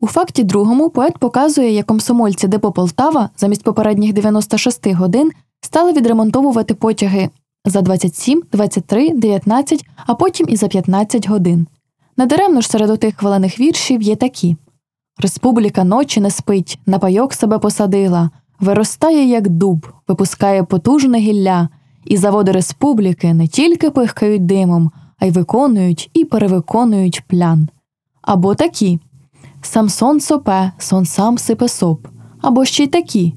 У факті другому поет показує, як комсомольці депо Полтава замість попередніх 96 годин стали відремонтовувати потяги за 27, 23, 19, а потім і за 15 годин. Недаремно ж серед отих хвалених віршів є такі Республіка ночі не спить, на пайок себе посадила, виростає, як дуб, випускає потужне гілля, і заводи республіки не тільки пихкають димом, а й виконують і перевиконують плян. Або такі Самсон сопе, сон сам сипе соп, або ще й такі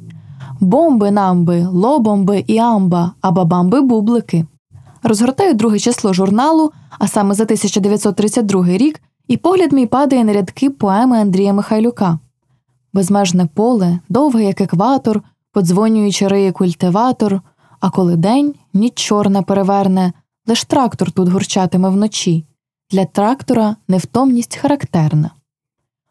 бомби намби, лобомби і амба, а бабамби бублики. Розгортаю друге число журналу, а саме за 1932 рік, і погляд мій падає на рядки поеми Андрія Михайлюка. Безмежне поле, довге, як екватор, подзвонюючи риє культиватор, а коли день ніч чорна переверне, лиш трактор тут гурчатиме вночі. Для трактора невтомність характерна.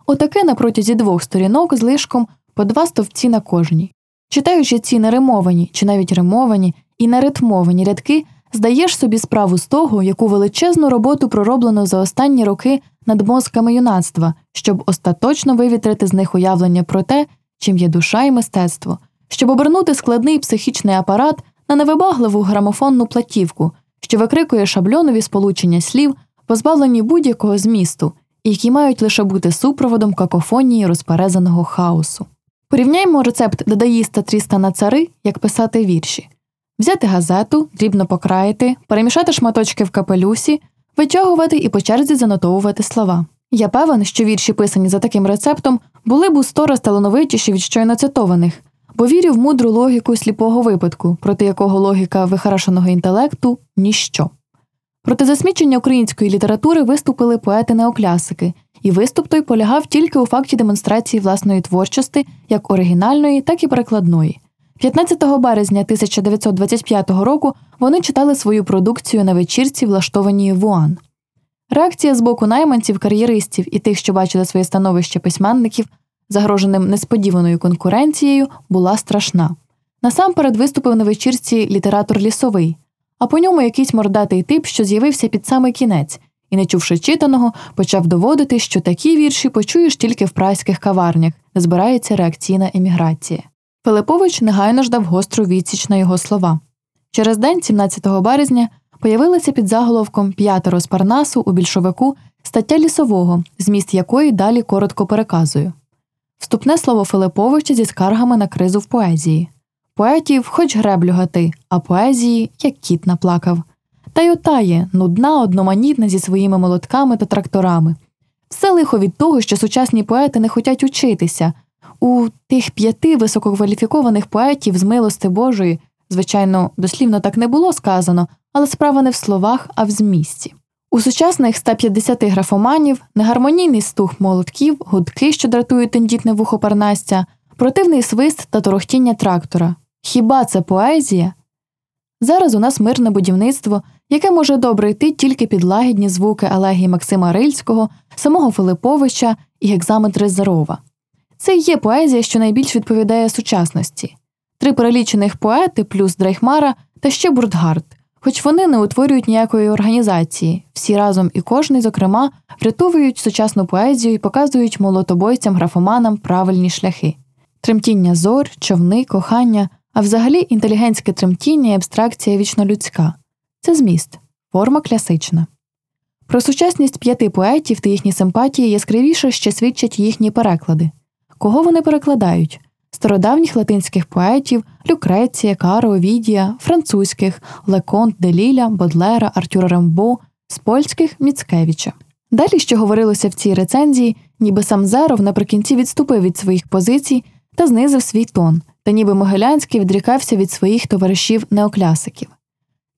Отаке на протязі двох сторінок з лишком по два стовпці на кожній. Читаючи ці неримовані чи навіть римовані і неритмовані рядки, здаєш собі справу з того, яку величезну роботу пророблено за останні роки над мозками юнацтва, щоб остаточно вивітрити з них уявлення про те, чим є душа і мистецтво, щоб обернути складний психічний апарат на невибагливу грамофонну платівку, що викрикує шабльонові сполучення слів, позбавлені будь-якого змісту, які мають лише бути супроводом какофонії розперезаного хаосу. Порівняймо рецепт дадаїста Трістана Цари, як писати вірші, взяти газету, дрібно покраїти, перемішати шматочки в капелюсі, витягувати і по черзі занотовувати слова. Я певен, що вірші, писані за таким рецептом, були б у сто раз талановитіші від щойно цитованих, бо вірю в мудру логіку сліпого випадку, проти якого логіка вихарашеного інтелекту ніщо. Проти засмічення української літератури виступили поети-неоклясики, і виступ той полягав тільки у факті демонстрації власної творчості як оригінальної, так і перекладної. 15 березня 1925 року вони читали свою продукцію на вечірці, влаштованій Вуан. Реакція з боку найманців, кар'єристів і тих, що бачили своє становище письменників, загроженим несподіваною конкуренцією, була страшна. Насамперед виступив на вечірці літератор лісовий, а по ньому якийсь мордатий тип, що з'явився під самий кінець, і, не чувши читаного, почав доводити, що такі вірші почуєш тільки в прайських каварнях, де збирається реакційна еміграція. Пилипович негайно ждав гостру відсіч на його слова. Через день, 17 березня, появилася під заголовком П'ятеро з Парнасу у більшовику стаття лісового, зміст якої далі коротко переказую. Вступне слово Филиповича зі скаргами на кризу в поезії. Поетів хоч греблю гати, а поезії як кіт наплакав. Та й отає, нудна, одноманітна зі своїми молотками та тракторами. Все лихо від того, що сучасні поети не хочуть учитися. У тих п'яти висококваліфікованих поетів з милости Божої, звичайно, дослівно так не було сказано, але справа не в словах, а в змісті. У сучасних 150 графоманів негармонійний стух молотків, гудки, що дратують тендітне вухо парнастя, противний свист та торохтіння трактора. Хіба це поезія? Зараз у нас мирне будівництво, яке може добре йти тільки під лагідні звуки елегії Максима Рильського, самого Филиповича і гекзаметри Зарова. Це є поезія, що найбільш відповідає сучасності. Три перелічених поети плюс Дрейхмара та ще Бурдгард, хоч вони не утворюють ніякої організації, всі разом і кожний, зокрема, врятовують сучасну поезію і показують молотобойцям графоманам правильні шляхи тремтіння зор, човни, кохання, а взагалі інтелігентське тремтіння і абстракція вічнолюдська це зміст, форма класична. Про сучасність п'яти поетів та їхні симпатії яскравіше ще свідчать їхні переклади. Кого вони перекладають? Стародавніх латинських поетів Люкреція, Каро, Овідія, французьких Леконт, Деліля, Бодлера, Артюра Рембо, з польських Міцкевича. Далі, що говорилося в цій рецензії, ніби сам Зеров наприкінці відступив від своїх позицій та знизив свій тон, та ніби Могилянський відрікався від своїх товаришів неоклясиків.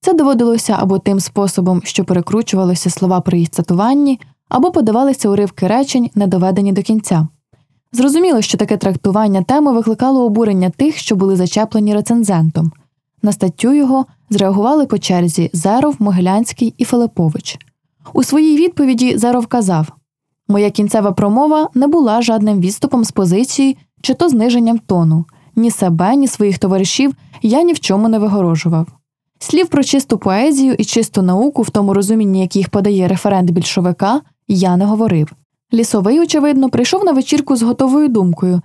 Це доводилося або тим способом, що перекручувалися слова при їх цитуванні, або подавалися уривки речень, не доведені до кінця. Зрозуміло, що таке трактування теми викликало обурення тих, що були зачеплені рецензентом. На статтю його зреагували по черзі Зеров, Могилянський і Филипович. У своїй відповіді Зеров казав Моя кінцева промова не була жадним відступом з позиції чи то зниженням тону. Ні себе, ні своїх товаришів я ні в чому не вигорожував. Слів про чисту поезію і чисту науку, в тому розумінні, яких подає референт більшовика, я не говорив. Лісовий, очевидно, прийшов на вечірку з готовою думкою